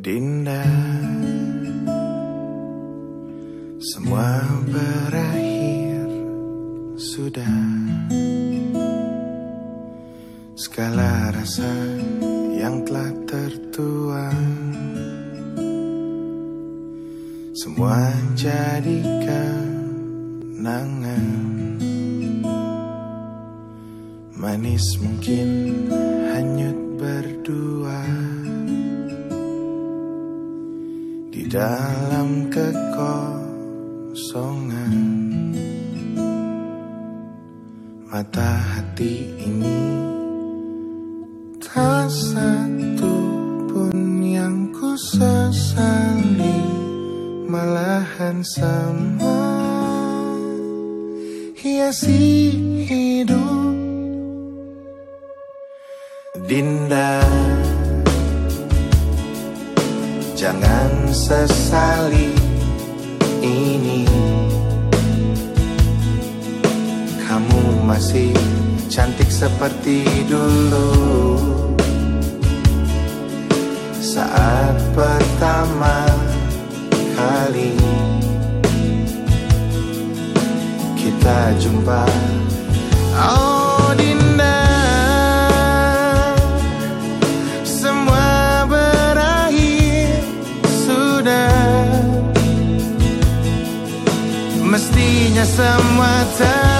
Dinda Semua berakhir Sudah. Segala rasa yang telah tertuang Semua jadi kenangan. Manis mungkin dalam kekosongan. Mata hati ini Tak satu pun yang ku sesali Malahan sama. Hiasi hidup. Dinda Jangan sesali ini. Kamu masih cantik seperti dulu. Saat pertama kali Kita jumpa. Oh Sudah Mestinya semua ter